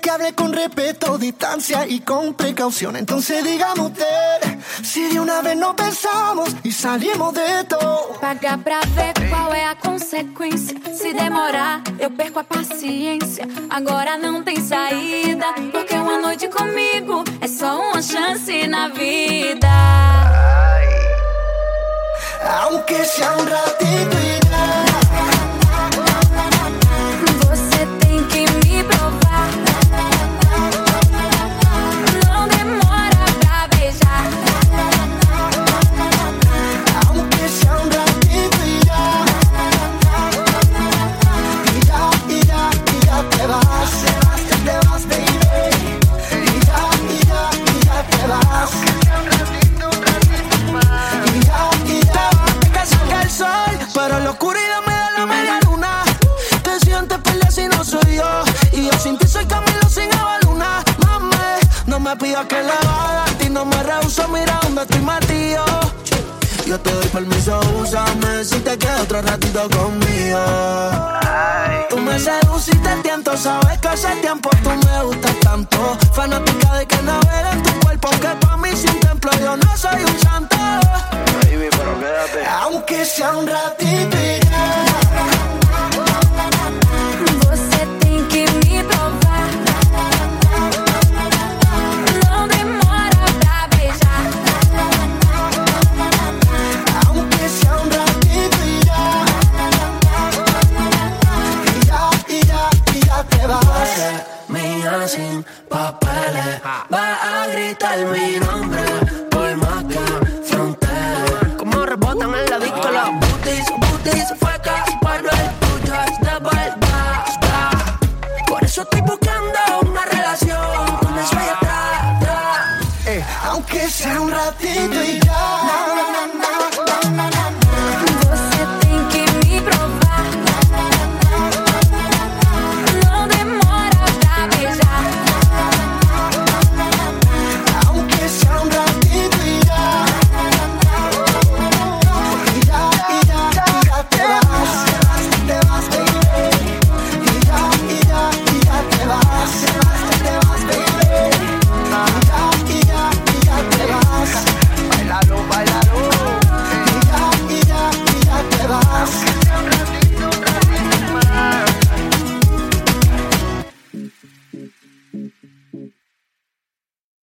que hable con respeto, distancia y con precaución. Entonces dígame usted, si de una vez no pensamos y salimos de todo. Paga pra ver qual é a consequência. Se demorar, eu perco a paciência. Agora não tem saída, porque uma noite comigo é só uma chance na vida. Aunque sea un ratito si no soy yo. Y yo sin ti soy Camilo sin luna. Mami, no me pidas que le haga a ti, no me rehuso, mira dónde estoy metido. Yo te doy permiso, úsame si te quedas otro ratito conmigo. Tú me seduciste tiento, sabes que hace tiempo tú me gustas tanto. Fanática de que navega en tu cuerpo, que pa' mí sin templo yo no soy un santo. Baby, pero quédate. aunque sea un ratito Va a gritar mi nombre Por más que frontera Como rebotan en la disco Los booties, booties que para el tuyo es de verdad. Por eso estoy buscando una relación Con eso y atrás Aunque sea un ratito y ya.